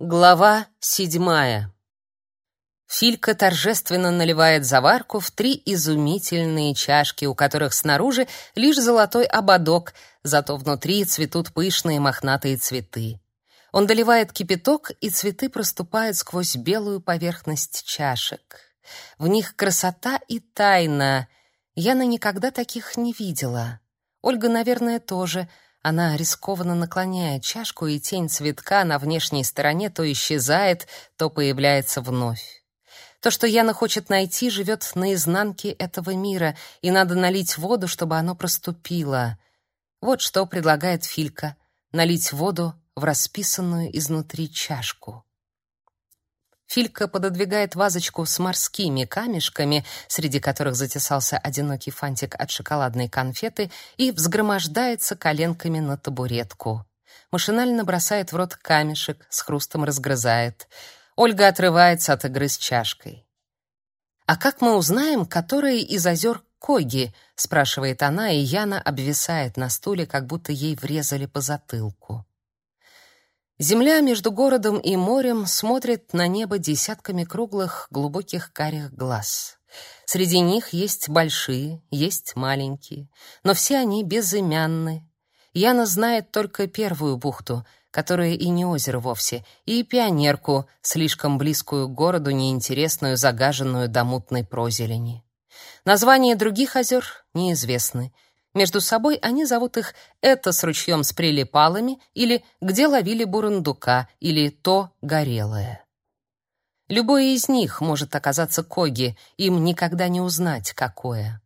Глава седьмая. Филька торжественно наливает заварку в три изумительные чашки, у которых снаружи лишь золотой ободок, зато внутри цветут пышные мохнатые цветы. Он доливает кипяток, и цветы проступают сквозь белую поверхность чашек. В них красота и тайна. Яна никогда таких не видела. Ольга, наверное, тоже — она рискованно наклоняет чашку, и тень цветка на внешней стороне то исчезает, то появляется вновь. То, что Яна хочет найти, живет на изнанке этого мира, и надо налить воду, чтобы оно проступило. Вот что предлагает Филька — налить воду в расписанную изнутри чашку. Филька пододвигает вазочку с морскими камешками, среди которых затесался одинокий фантик от шоколадной конфеты, и взгромождается коленками на табуретку. Машинально бросает в рот камешек, с хрустом разгрызает. Ольга отрывается от игры с чашкой. «А как мы узнаем, которые из озер Коги?» — спрашивает она, и Яна обвисает на стуле, как будто ей врезали по затылку. Земля между городом и морем смотрит на небо десятками круглых, глубоких карих глаз. Среди них есть большие, есть маленькие, но все они безымянны. Яна знает только первую бухту, которая и не озеро вовсе, и пионерку, слишком близкую к городу, неинтересную, загаженную до мутной прозелени. Названия других озер неизвестны, между собой они зовут их «это с ручьем с прилипалами» или «где ловили бурундука» или «то горелое». Любое из них может оказаться Коги, им никогда не узнать, какое.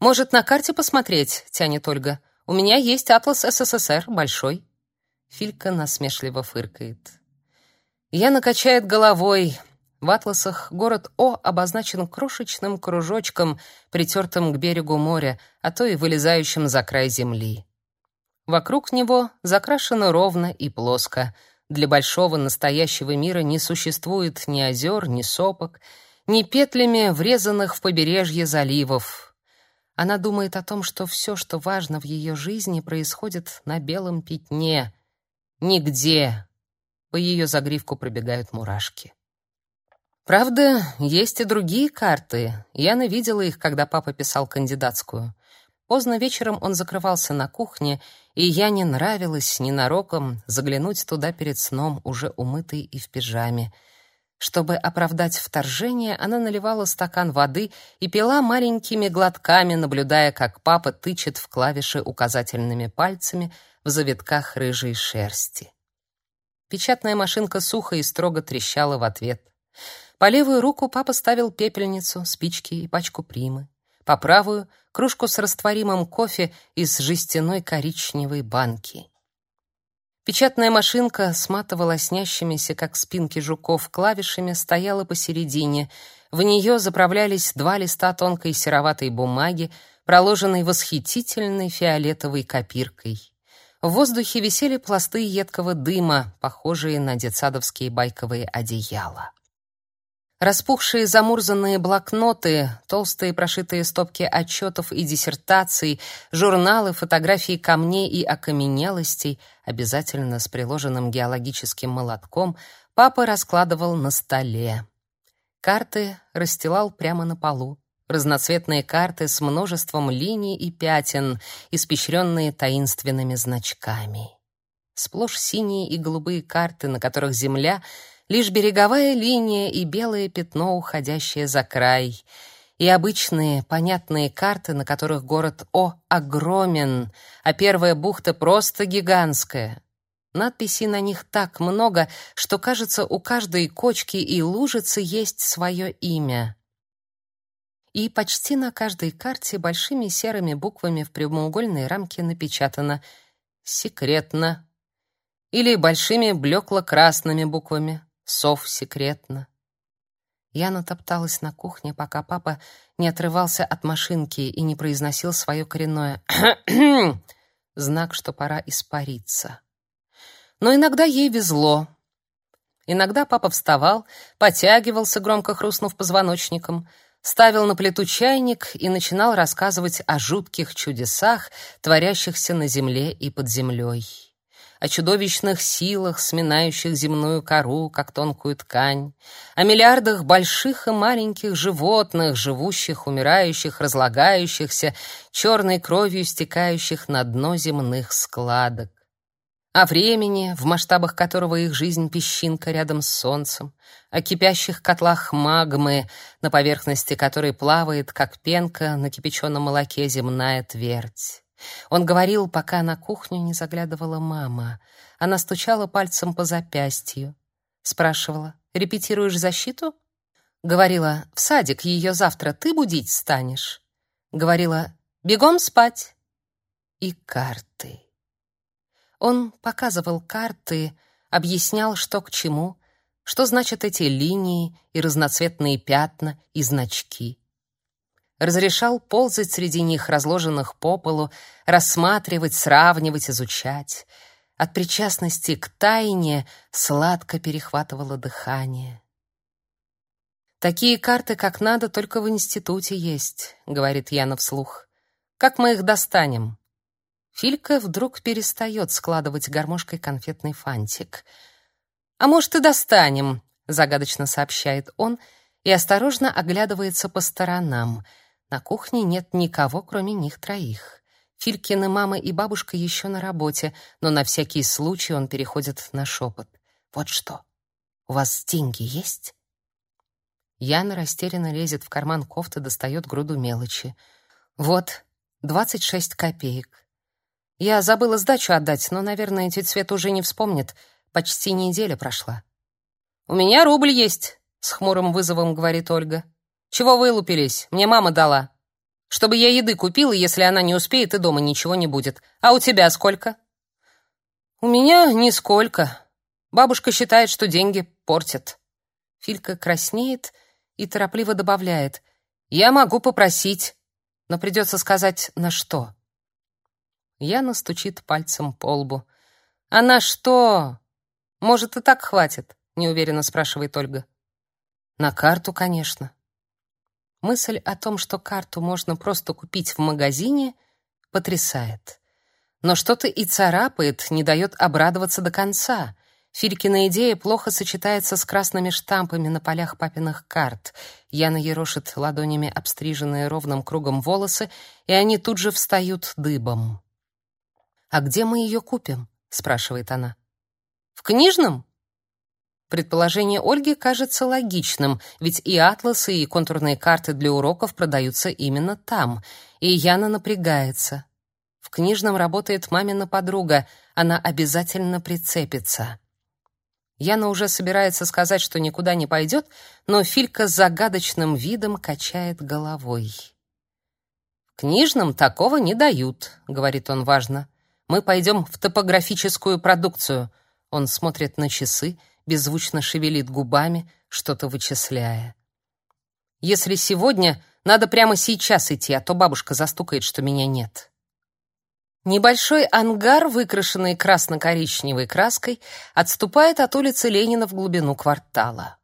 «Может, на карте посмотреть?» — тянет Ольга. «У меня есть атлас СССР, большой». Филька насмешливо фыркает. Я накачает головой, в атласах город О обозначен крошечным кружочком, притертым к берегу моря, а то и вылезающим за край земли. Вокруг него закрашено ровно и плоско. Для большого настоящего мира не существует ни озер, ни сопок, ни петлями врезанных в побережье заливов. Она думает о том, что все, что важно в ее жизни, происходит на белом пятне. Нигде. По ее загривку пробегают мурашки. Правда, есть и другие карты. Яна видела их, когда папа писал кандидатскую. Поздно вечером он закрывался на кухне, и Яне нравилось ненароком заглянуть туда перед сном, уже умытой и в пижаме. Чтобы оправдать вторжение, она наливала стакан воды и пила маленькими глотками, наблюдая, как папа тычет в клавиши указательными пальцами в завитках рыжей шерсти. Печатная машинка сухо и строго трещала в ответ. По левую руку папа ставил пепельницу, спички и пачку примы. По правую — кружку с растворимым кофе из жестяной коричневой банки. Печатная машинка с матово-лоснящимися, как спинки жуков, клавишами стояла посередине. В нее заправлялись два листа тонкой сероватой бумаги, проложенной восхитительной фиолетовой копиркой. В воздухе висели пласты едкого дыма, похожие на детсадовские байковые одеяла. Распухшие замурзанные блокноты, толстые прошитые стопки отчетов и диссертаций, журналы, фотографии камней и окаменелостей, обязательно с приложенным геологическим молотком, папа раскладывал на столе. Карты расстилал прямо на полу. Разноцветные карты с множеством линий и пятен, испещренные таинственными значками. Сплошь синие и голубые карты, на которых земля — лишь береговая линия и белое пятно, уходящее за край, и обычные понятные карты, на которых город О огромен, а первая бухта просто гигантская. Надписей на них так много, что, кажется, у каждой кочки и лужицы есть свое имя. И почти на каждой карте большими серыми буквами в прямоугольной рамке напечатано «Секретно» или большими блекло-красными буквами Сов секретно. Я натопталась на кухне, пока папа не отрывался от машинки и не произносил свое коренное знак, что пора испариться. Но иногда ей везло. Иногда папа вставал, потягивался, громко хрустнув позвоночником, ставил на плиту чайник и начинал рассказывать о жутких чудесах, творящихся на земле и под землей о чудовищных силах, сминающих земную кору, как тонкую ткань, о миллиардах больших и маленьких животных, живущих, умирающих, разлагающихся, черной кровью стекающих на дно земных складок о времени, в масштабах которого их жизнь песчинка рядом с солнцем, о кипящих котлах магмы, на поверхности которой плавает, как пенка на кипяченом молоке земная твердь. Он говорил, пока на кухню не заглядывала мама. Она стучала пальцем по запястью. Спрашивала, «Репетируешь защиту?» Говорила, «В садик ее завтра ты будить станешь». Говорила, «Бегом спать». И карты. Он показывал карты, объяснял, что к чему, что значат эти линии и разноцветные пятна и значки. Разрешал ползать среди них, разложенных по полу, рассматривать, сравнивать, изучать. От причастности к тайне сладко перехватывало дыхание. «Такие карты, как надо, только в институте есть», — говорит Яна вслух. «Как мы их достанем?» Филька вдруг перестает складывать гармошкой конфетный фантик. «А может, и достанем», — загадочно сообщает он и осторожно оглядывается по сторонам. На кухне нет никого, кроме них троих. Филькины мама и бабушка еще на работе, но на всякий случай он переходит на шепот. «Вот что, у вас деньги есть?» Яна растерянно лезет в карман кофты, достает груду мелочи. «Вот, двадцать шесть копеек. Я забыла сдачу отдать, но, наверное, тетя Света уже не вспомнит. Почти неделя прошла. «У меня рубль есть», — с хмурым вызовом говорит Ольга. «Чего вылупились? Мне мама дала. Чтобы я еды купила, если она не успеет, и дома ничего не будет. А у тебя сколько?» «У меня нисколько. Бабушка считает, что деньги портят». Филька краснеет и торопливо добавляет. «Я могу попросить, но придется сказать, на что». Яна стучит пальцем по лбу. «А на что? Может, и так хватит?» — неуверенно спрашивает Ольга. «На карту, конечно». Мысль о том, что карту можно просто купить в магазине, потрясает. Но что-то и царапает, не дает обрадоваться до конца. Филькина идея плохо сочетается с красными штампами на полях папиных карт. Яна ерошит ладонями обстриженные ровным кругом волосы, и они тут же встают дыбом. «А где мы ее купим?» — спрашивает она. «В книжном?» Предположение Ольги кажется логичным, ведь и атласы, и контурные карты для уроков продаются именно там. И Яна напрягается. В книжном работает мамина подруга, она обязательно прицепится. Яна уже собирается сказать, что никуда не пойдет, но Филька с загадочным видом качает головой. «В книжном такого не дают», — говорит он важно. Мы пойдем в топографическую продукцию. Он смотрит на часы, беззвучно шевелит губами, что-то вычисляя. Если сегодня, надо прямо сейчас идти, а то бабушка застукает, что меня нет. Небольшой ангар, выкрашенный красно-коричневой краской, отступает от улицы Ленина в глубину квартала.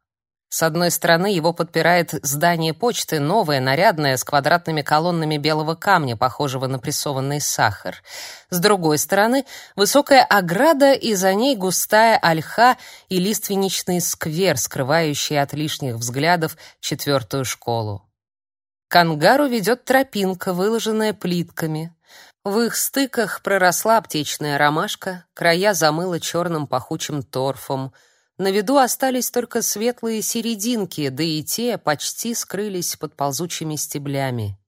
С одной стороны его подпирает здание почты, новое, нарядное, с квадратными колоннами белого камня, похожего на прессованный сахар. С другой стороны высокая ограда и за ней густая ольха и лиственничный сквер, скрывающий от лишних взглядов четвертую школу. К ангару ведет тропинка, выложенная плитками. В их стыках проросла аптечная ромашка, края замыла черным пахучим торфом — на виду остались только светлые серединки, да и те почти скрылись под ползучими стеблями.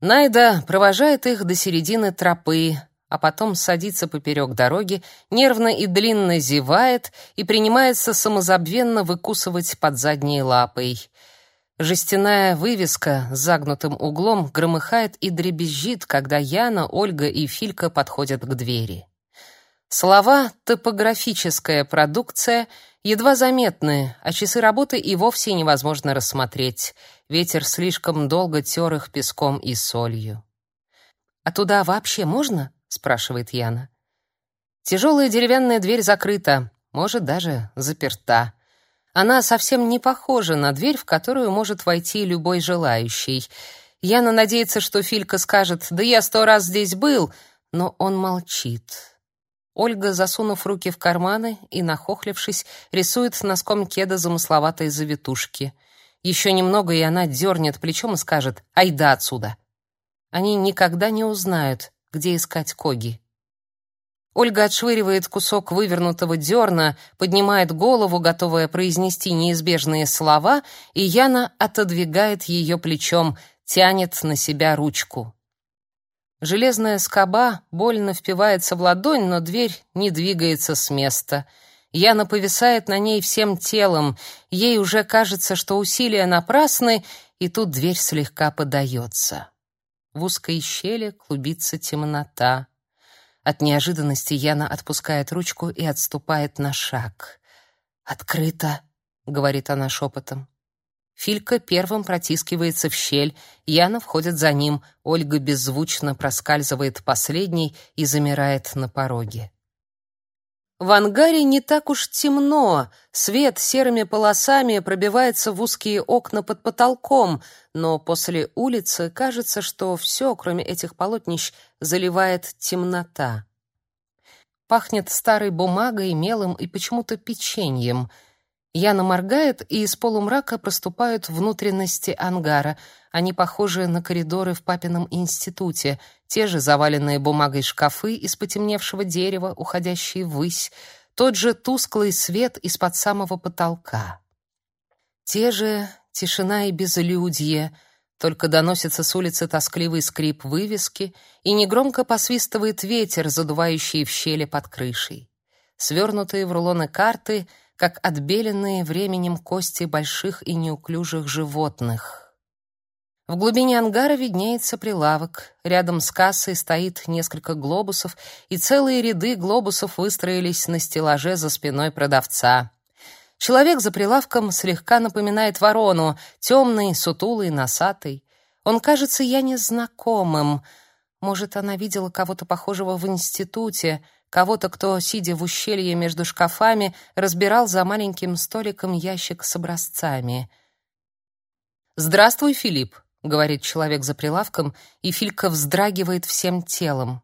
Найда провожает их до середины тропы, а потом садится поперек дороги, нервно и длинно зевает и принимается самозабвенно выкусывать под задней лапой. Жестяная вывеска с загнутым углом громыхает и дребезжит, когда Яна, Ольга и Филька подходят к двери. Слова «топографическая продукция» едва заметны, а часы работы и вовсе невозможно рассмотреть. Ветер слишком долго тер их песком и солью. «А туда вообще можно?» — спрашивает Яна. Тяжелая деревянная дверь закрыта, может, даже заперта. Она совсем не похожа на дверь, в которую может войти любой желающий. Яна надеется, что Филька скажет «Да я сто раз здесь был», но он молчит. Ольга, засунув руки в карманы и нахохлившись, рисует носком кеда замысловатые завитушки. Еще немного, и она дернет плечом и скажет «Айда отсюда!». Они никогда не узнают, где искать Коги. Ольга отшвыривает кусок вывернутого дерна, поднимает голову, готовая произнести неизбежные слова, и Яна отодвигает ее плечом, тянет на себя ручку. Железная скоба больно впивается в ладонь, но дверь не двигается с места. Яна повисает на ней всем телом. Ей уже кажется, что усилия напрасны, и тут дверь слегка подается. В узкой щели клубится темнота. От неожиданности Яна отпускает ручку и отступает на шаг. «Открыто», — говорит она шепотом. Филька первым протискивается в щель, Яна входит за ним, Ольга беззвучно проскальзывает последней и замирает на пороге. В ангаре не так уж темно, свет серыми полосами пробивается в узкие окна под потолком, но после улицы кажется, что все, кроме этих полотнищ, заливает темнота. Пахнет старой бумагой, мелом и почему-то печеньем. Яна моргает, и из полумрака проступают внутренности ангара. Они похожи на коридоры в папином институте, те же заваленные бумагой шкафы из потемневшего дерева, уходящие ввысь, тот же тусклый свет из-под самого потолка. Те же тишина и безлюдье — только доносится с улицы тоскливый скрип вывески и негромко посвистывает ветер, задувающий в щели под крышей. Свернутые в рулоны карты, как отбеленные временем кости больших и неуклюжих животных. В глубине ангара виднеется прилавок. Рядом с кассой стоит несколько глобусов, и целые ряды глобусов выстроились на стеллаже за спиной продавца. Человек за прилавком слегка напоминает ворону, темный, сутулый, носатый. Он кажется я незнакомым. Может, она видела кого-то похожего в институте, кого-то, кто, сидя в ущелье между шкафами, разбирал за маленьким столиком ящик с образцами. «Здравствуй, Филипп», — говорит человек за прилавком, и Филька вздрагивает всем телом.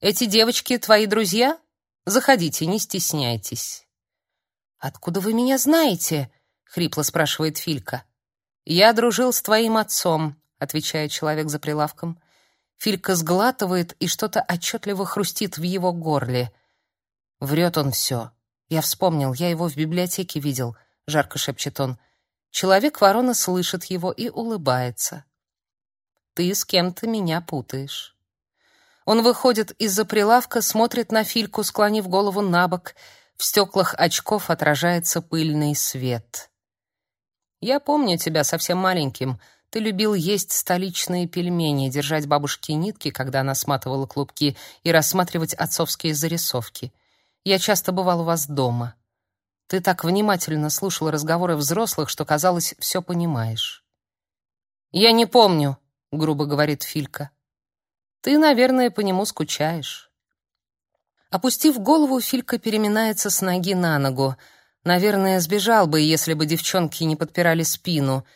«Эти девочки твои друзья? Заходите, не стесняйтесь». «Откуда вы меня знаете?» — хрипло спрашивает Филька. «Я дружил с твоим отцом», — отвечает человек за прилавком. Филька сглатывает, и что-то отчетливо хрустит в его горле. Врет он все. Я вспомнил, я его в библиотеке видел, — жарко шепчет он. Человек-ворона слышит его и улыбается. «Ты с кем-то меня путаешь». Он выходит из-за прилавка, смотрит на Фильку, склонив голову на бок — в стеклах очков отражается пыльный свет. Я помню тебя совсем маленьким. Ты любил есть столичные пельмени, держать бабушке нитки, когда она сматывала клубки, и рассматривать отцовские зарисовки. Я часто бывал у вас дома. Ты так внимательно слушал разговоры взрослых, что, казалось, все понимаешь. «Я не помню», — грубо говорит Филька. «Ты, наверное, по нему скучаешь». Опустив голову, Филька переминается с ноги на ногу. Наверное, сбежал бы, если бы девчонки не подпирали спину.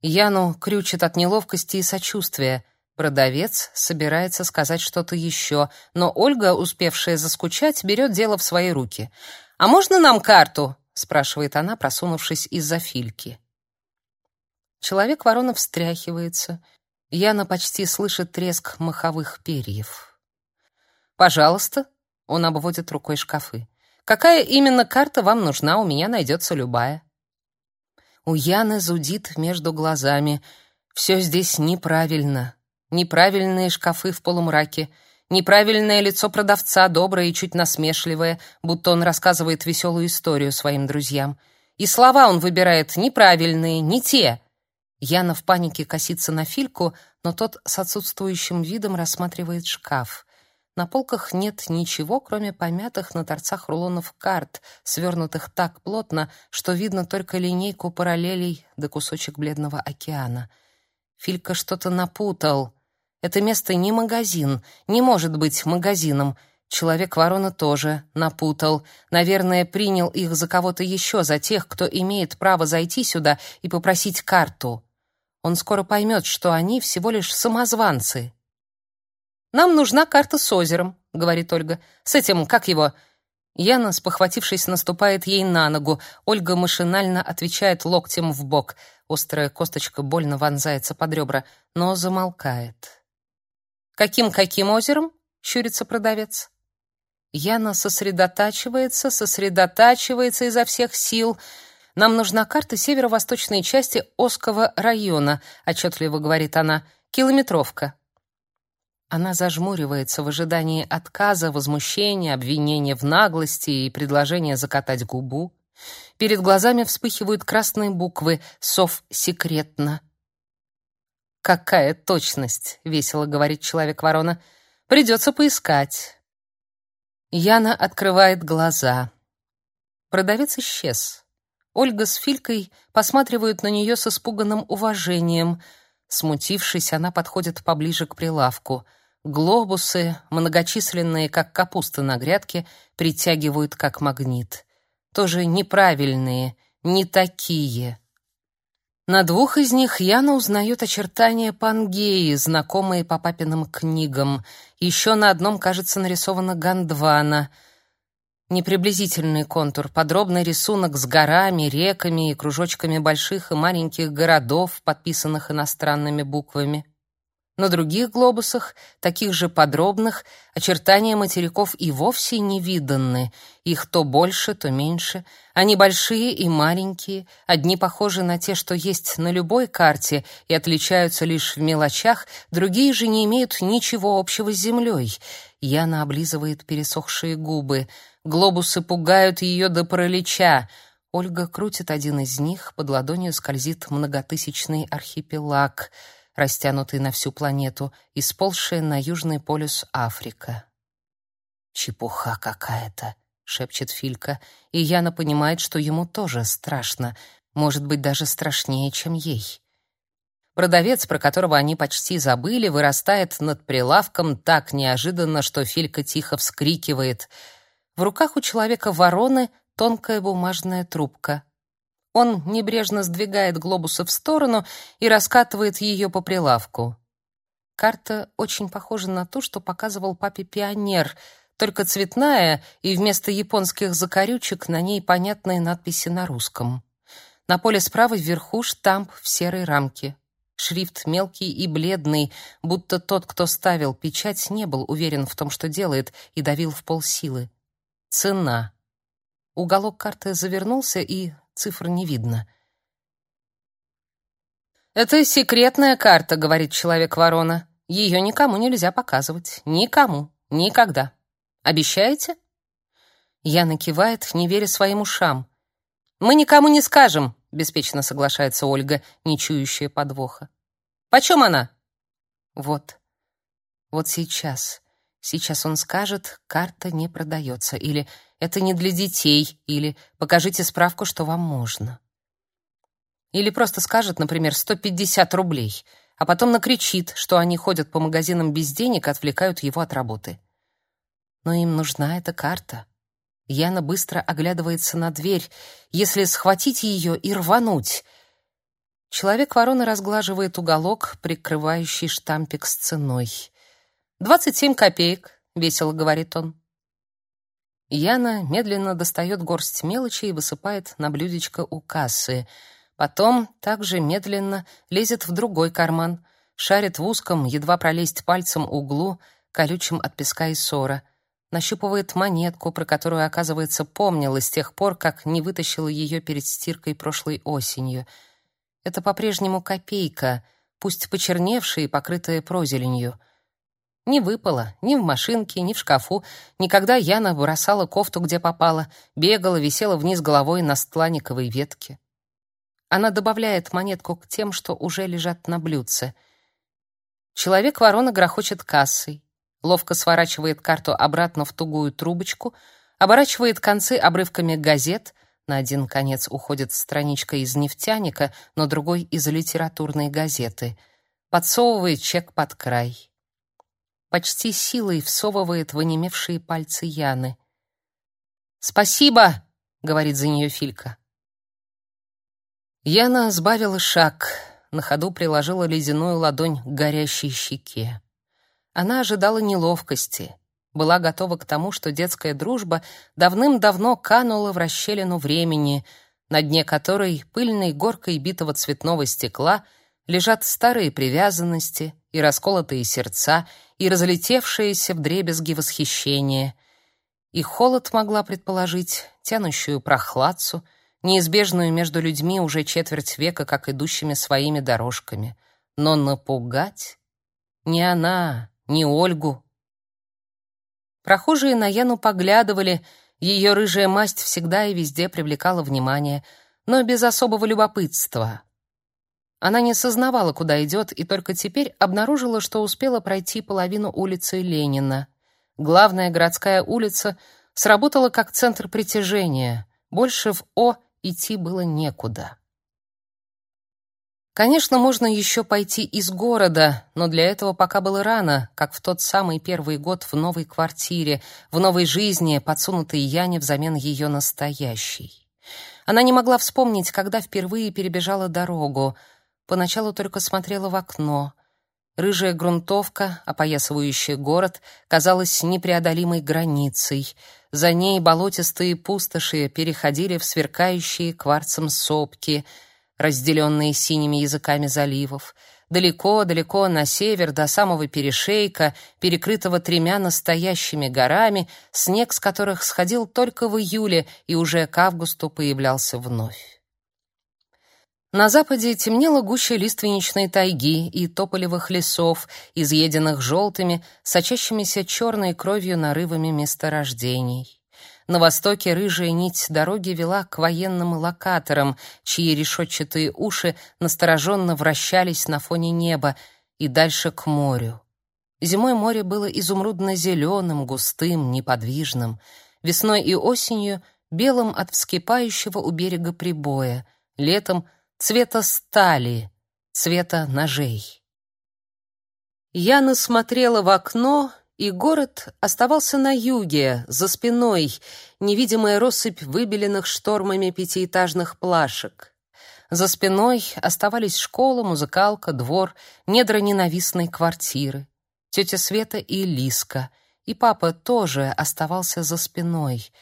Яну крючит от неловкости и сочувствия. Продавец собирается сказать что-то еще, но Ольга, успевшая заскучать, берет дело в свои руки. «А можно нам карту?» — спрашивает она, просунувшись из-за Фильки. Человек-ворона встряхивается. Яна почти слышит треск маховых перьев. «Пожалуйста», он обводит рукой шкафы. Какая именно карта вам нужна? У меня найдется любая. У Яны зудит между глазами. Все здесь неправильно. Неправильные шкафы в полумраке, неправильное лицо продавца, доброе и чуть насмешливое, будто он рассказывает веселую историю своим друзьям. И слова он выбирает неправильные, не те. Яна в панике косится на Фильку, но тот с отсутствующим видом рассматривает шкаф. На полках нет ничего, кроме помятых на торцах рулонов карт, свернутых так плотно, что видно только линейку параллелей да кусочек бледного океана. Филька что-то напутал. Это место не магазин, не может быть магазином. Человек-ворона тоже напутал. Наверное, принял их за кого-то еще, за тех, кто имеет право зайти сюда и попросить карту. Он скоро поймет, что они всего лишь самозванцы, нам нужна карта с озером, говорит Ольга. С этим, как его? Яна, спохватившись, наступает ей на ногу. Ольга машинально отвечает локтем в бок. Острая косточка больно вонзается под ребра, но замолкает. Каким-каким озером? щурится продавец. Яна сосредотачивается, сосредотачивается изо всех сил. Нам нужна карта северо-восточной части Оского района, отчетливо говорит она. Километровка. Она зажмуривается в ожидании отказа, возмущения, обвинения в наглости и предложения закатать губу. Перед глазами вспыхивают красные буквы «Сов секретно». «Какая точность!» — весело говорит человек-ворона. «Придется поискать». Яна открывает глаза. Продавец исчез. Ольга с Филькой посматривают на нее с испуганным уважением. Смутившись, она подходит поближе к прилавку. Глобусы, многочисленные, как капуста на грядке, притягивают как магнит. Тоже неправильные, не такие. На двух из них Яна узнает очертания Пангеи, знакомые по папиным книгам. Еще на одном, кажется, нарисована Гондвана. Неприблизительный контур, подробный рисунок с горами, реками и кружочками больших и маленьких городов, подписанных иностранными буквами. На других глобусах, таких же подробных, очертания материков и вовсе не виданы. Их то больше, то меньше. Они большие и маленькие, одни похожи на те, что есть на любой карте, и отличаются лишь в мелочах, другие же не имеют ничего общего с землей. Яна облизывает пересохшие губы. Глобусы пугают ее до паралича. Ольга крутит один из них, под ладонью скользит многотысячный архипелаг — растянутый на всю планету, и сползшая на южный полюс Африка. «Чепуха какая-то», — шепчет Филька, и Яна понимает, что ему тоже страшно, может быть, даже страшнее, чем ей. Продавец, про которого они почти забыли, вырастает над прилавком так неожиданно, что Филька тихо вскрикивает. В руках у человека вороны тонкая бумажная трубка. Он небрежно сдвигает глобусы в сторону и раскатывает ее по прилавку. Карта очень похожа на ту, что показывал папе пионер, только цветная, и вместо японских закорючек на ней понятные надписи на русском. На поле справа вверху штамп в серой рамке. Шрифт мелкий и бледный, будто тот, кто ставил печать, не был уверен в том, что делает, и давил в полсилы. Цена. Уголок карты завернулся и цифр не видно. «Это секретная карта», — говорит человек-ворона. «Ее никому нельзя показывать. Никому. Никогда. Обещаете?» Яна кивает, не веря своим ушам. «Мы никому не скажем», — беспечно соглашается Ольга, не чующая подвоха. «Почем она?» «Вот. Вот сейчас. Сейчас он скажет, карта не продается, или это не для детей, или покажите справку, что вам можно. Или просто скажет, например, 150 рублей, а потом накричит, что они ходят по магазинам без денег, отвлекают его от работы. Но им нужна эта карта. Яна быстро оглядывается на дверь, если схватить ее и рвануть. Человек-ворона разглаживает уголок, прикрывающий штампик с ценой. «Двадцать семь копеек», — весело говорит он. Яна медленно достает горсть мелочи и высыпает на блюдечко у кассы. Потом также медленно лезет в другой карман, шарит в узком, едва пролезть пальцем углу, колючим от песка и ссора. Нащупывает монетку, про которую, оказывается, помнила с тех пор, как не вытащила ее перед стиркой прошлой осенью. Это по-прежнему копейка, пусть почерневшая и покрытая прозеленью — не выпало, ни в машинке, ни в шкафу. Никогда Яна бросала кофту, где попала, бегала, висела вниз головой на стланиковой ветке. Она добавляет монетку к тем, что уже лежат на блюдце. Человек-ворона грохочет кассой, ловко сворачивает карту обратно в тугую трубочку, оборачивает концы обрывками газет, на один конец уходит страничка из нефтяника, но другой — из литературной газеты, подсовывает чек под край почти силой всовывает в онемевшие пальцы Яны. «Спасибо!» — говорит за нее Филька. Яна сбавила шаг, на ходу приложила ледяную ладонь к горящей щеке. Она ожидала неловкости, была готова к тому, что детская дружба давным-давно канула в расщелину времени, на дне которой пыльной горкой битого цветного стекла лежат старые привязанности и расколотые сердца, и разлетевшиеся вдребезги восхищения. И холод могла предположить, тянущую прохладцу, неизбежную между людьми уже четверть века, как идущими своими дорожками. Но напугать не она, не Ольгу. Прохожие на Яну поглядывали, ее рыжая масть всегда и везде привлекала внимание, но без особого любопытства. Она не сознавала, куда идет, и только теперь обнаружила, что успела пройти половину улицы Ленина. Главная городская улица сработала как центр притяжения. Больше в О идти было некуда. Конечно, можно еще пойти из города, но для этого пока было рано, как в тот самый первый год в новой квартире, в новой жизни, подсунутой Яне взамен ее настоящей. Она не могла вспомнить, когда впервые перебежала дорогу. Поначалу только смотрела в окно. Рыжая грунтовка, опоясывающая город, казалась непреодолимой границей. За ней болотистые пустоши переходили в сверкающие кварцем сопки — разделенные синими языками заливов, далеко-далеко на север до самого перешейка, перекрытого тремя настоящими горами, снег с которых сходил только в июле и уже к августу появлялся вновь. На западе темнела гуща лиственничной тайги и тополевых лесов, изъеденных желтыми, сочащимися черной кровью нарывами месторождений. На востоке рыжая нить дороги вела к военным локаторам, чьи решетчатые уши настороженно вращались на фоне неба, и дальше к морю. Зимой море было изумрудно-зеленым, густым, неподвижным. Весной и осенью — белым от вскипающего у берега прибоя. Летом — цвета стали, цвета ножей. Яна смотрела в окно и город оставался на юге, за спиной, невидимая россыпь выбеленных штормами пятиэтажных плашек. За спиной оставались школа, музыкалка, двор, недра ненавистной квартиры. Тетя Света и Лиска. И папа тоже оставался за спиной.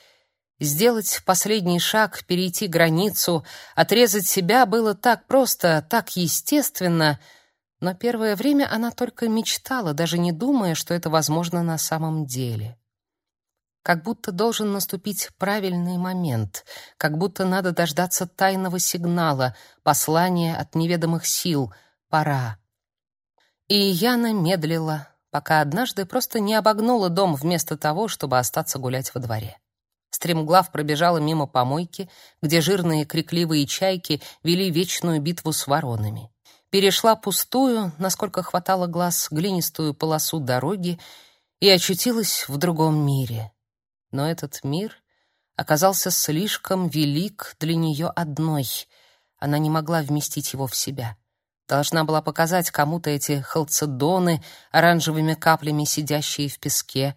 Сделать последний шаг, перейти границу, отрезать себя было так просто, так естественно — но первое время она только мечтала, даже не думая, что это возможно на самом деле. Как будто должен наступить правильный момент, как будто надо дождаться тайного сигнала, послания от неведомых сил. Пора. И Яна медлила, пока однажды просто не обогнула дом вместо того, чтобы остаться гулять во дворе. Стремглав пробежала мимо помойки, где жирные крикливые чайки вели вечную битву с воронами перешла пустую, насколько хватало глаз, глинистую полосу дороги и очутилась в другом мире. Но этот мир оказался слишком велик для нее одной. Она не могла вместить его в себя. Должна была показать кому-то эти халцедоны, оранжевыми каплями сидящие в песке,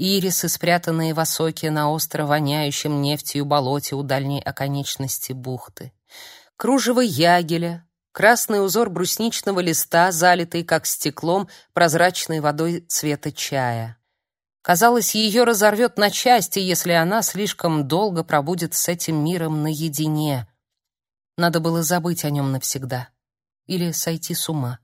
ирисы, спрятанные в осоке на остро воняющем нефтью болоте у дальней оконечности бухты, кружево ягеля, красный узор брусничного листа, залитый как стеклом прозрачной водой цвета чая. Казалось, ее разорвет на части, если она слишком долго пробудет с этим миром наедине. Надо было забыть о нем навсегда или сойти с ума.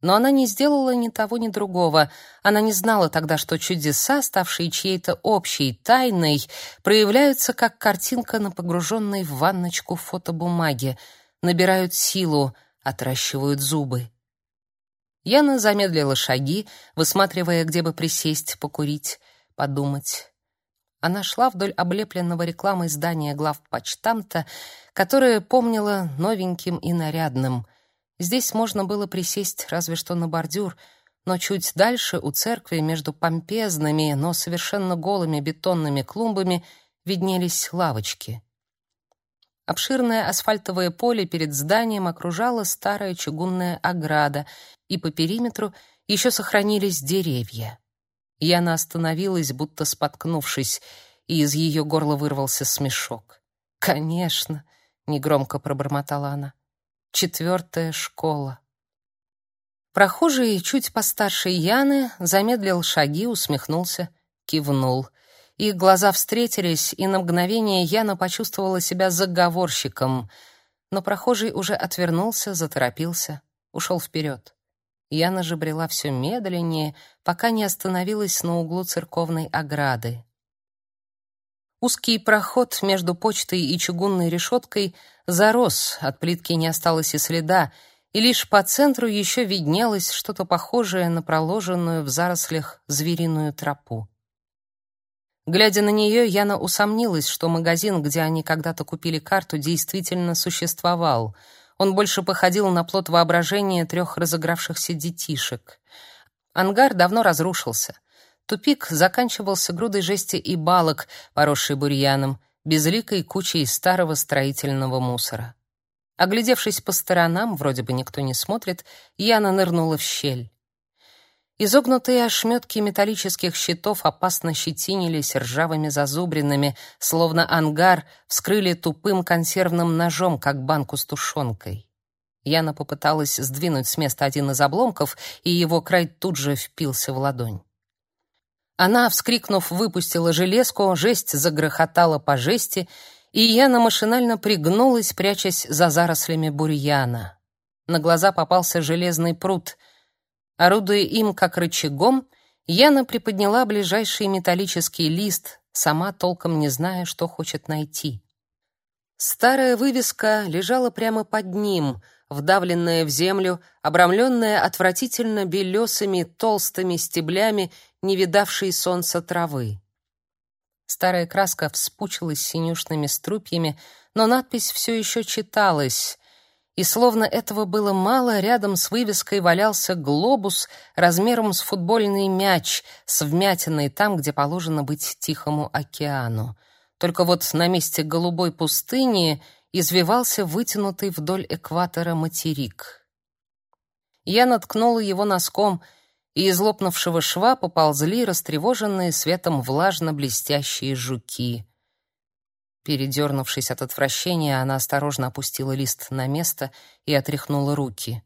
Но она не сделала ни того, ни другого. Она не знала тогда, что чудеса, ставшие чьей-то общей тайной, проявляются как картинка на погруженной в ванночку фотобумаге — набирают силу, отращивают зубы. Яна замедлила шаги, высматривая, где бы присесть, покурить, подумать. Она шла вдоль облепленного рекламой здания главпочтамта, которое помнила новеньким и нарядным. Здесь можно было присесть разве что на бордюр, но чуть дальше у церкви между помпезными, но совершенно голыми бетонными клумбами виднелись лавочки. Обширное асфальтовое поле перед зданием окружала старая чугунная ограда, и по периметру еще сохранились деревья. Яна остановилась, будто споткнувшись, и из ее горла вырвался смешок. «Конечно», — негромко пробормотала она, — «четвертая школа». Прохожий, чуть постарше Яны, замедлил шаги, усмехнулся. кивнул. Их глаза встретились, и на мгновение Яна почувствовала себя заговорщиком. Но прохожий уже отвернулся, заторопился, ушел вперед. Яна же брела все медленнее, пока не остановилась на углу церковной ограды. Узкий проход между почтой и чугунной решеткой зарос, от плитки не осталось и следа, и лишь по центру еще виднелось что-то похожее на проложенную в зарослях звериную тропу. Глядя на нее, Яна усомнилась, что магазин, где они когда-то купили карту, действительно существовал. Он больше походил на плод воображения трех разыгравшихся детишек. Ангар давно разрушился — Тупик заканчивался грудой жести и балок, поросшей бурьяном, безликой кучей старого строительного мусора. Оглядевшись по сторонам, вроде бы никто не смотрит, Яна нырнула в щель. Изогнутые ошметки металлических щитов опасно щетинились ржавыми зазубринами, словно ангар вскрыли тупым консервным ножом, как банку с тушенкой. Яна попыталась сдвинуть с места один из обломков, и его край тут же впился в ладонь. Она, вскрикнув, выпустила железку, жесть загрохотала по жести, и Яна машинально пригнулась, прячась за зарослями бурьяна. На глаза попался железный пруд. Орудуя им как рычагом, Яна приподняла ближайший металлический лист, сама толком не зная, что хочет найти. Старая вывеска лежала прямо под ним — вдавленная в землю, обрамленная отвратительно белесыми толстыми стеблями, не видавшей солнца травы. Старая краска вспучилась синюшными струпьями, но надпись все еще читалась, и словно этого было мало, рядом с вывеской валялся глобус размером с футбольный мяч, с вмятиной там, где положено быть Тихому океану. Только вот на месте голубой пустыни — извивался вытянутый вдоль экватора материк. Я наткнула его носком, и из лопнувшего шва поползли растревоженные светом влажно-блестящие жуки. Передернувшись от отвращения, она осторожно опустила лист на место и отряхнула руки.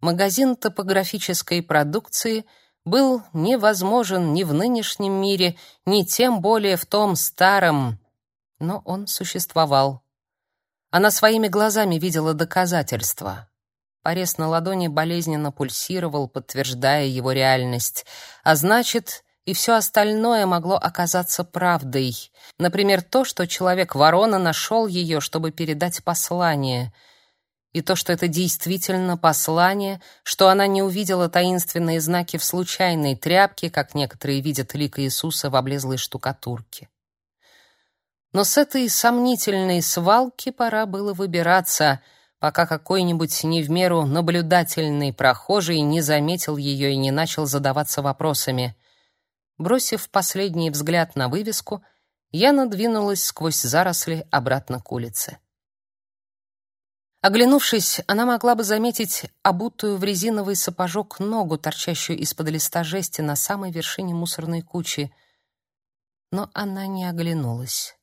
Магазин топографической продукции был невозможен ни в нынешнем мире, ни тем более в том старом, но он существовал. Она своими глазами видела доказательства. Порез на ладони болезненно пульсировал, подтверждая его реальность. А значит, и все остальное могло оказаться правдой. Например, то, что человек-ворона нашел ее, чтобы передать послание. И то, что это действительно послание, что она не увидела таинственные знаки в случайной тряпке, как некоторые видят лик Иисуса в облезлой штукатурке. Но с этой сомнительной свалки пора было выбираться, пока какой-нибудь не в меру наблюдательный прохожий не заметил ее и не начал задаваться вопросами. Бросив последний взгляд на вывеску, я надвинулась сквозь заросли обратно к улице. Оглянувшись, она могла бы заметить обутую в резиновый сапожок ногу, торчащую из-под листа жести на самой вершине мусорной кучи. Но она не оглянулась.